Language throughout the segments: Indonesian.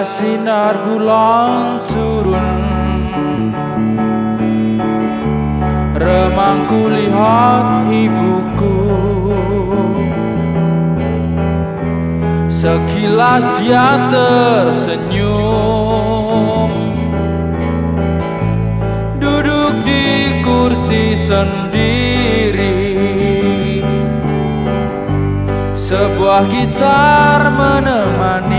Sinar bulan turun. Remangku lihat ibuku. Sekilas dia tersenyum. Duduk di kursi sendiri. Sebuah gitar menemani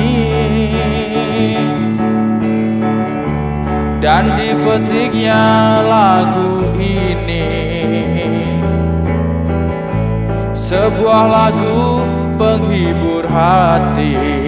Dan dipetiknya lagu ini Sebuah lagu penghibur hati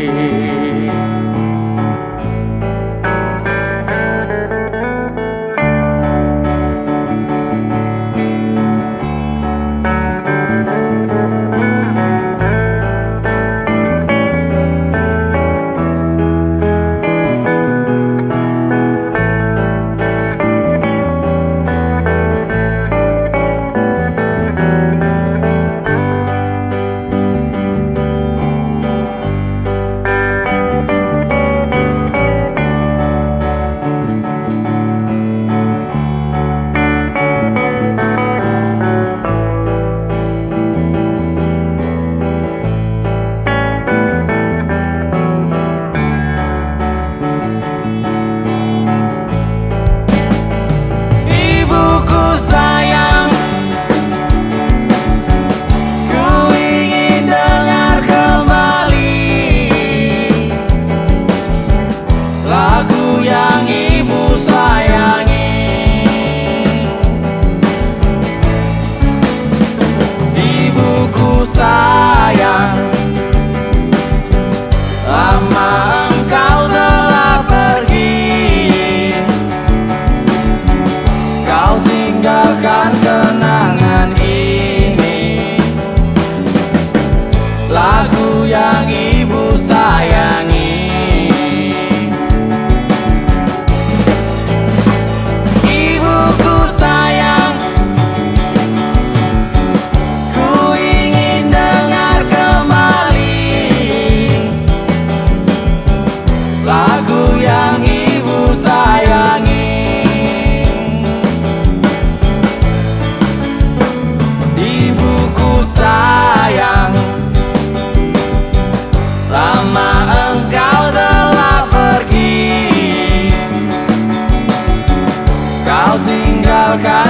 пока.